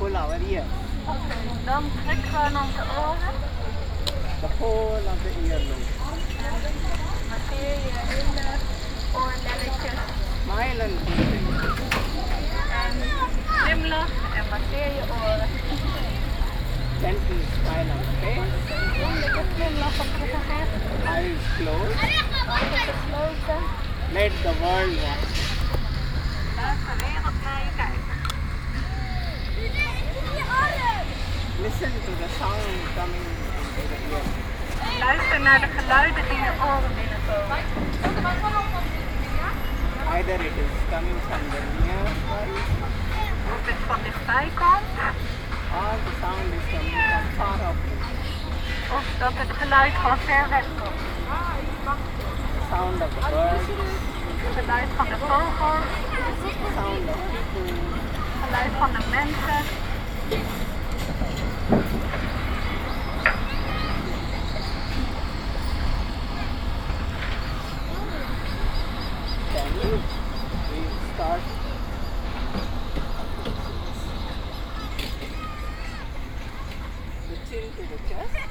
ear. Oké, dan trekken we aan onze oren. The whole of the earlobe. Masseer je hele oorlelletjes. Smile and breathe. En glimlach en masseer je oren. Gentle smile on the face. Vriendelijke glimlach op je gezicht. Eyes closed. Ogen gesloten. Let the world watch. Listen to the sound coming into the ear. Luister naar de geluiden die je oren binnenkomen. Either it is coming from the near side Of het van dichtbij komt, or the sound is coming from far off. of dat het geluid van ver weg komt. Sound of the birds, Het geluid van de vogels, sound of people, het geluid van de mensen. We start. The chin to the chest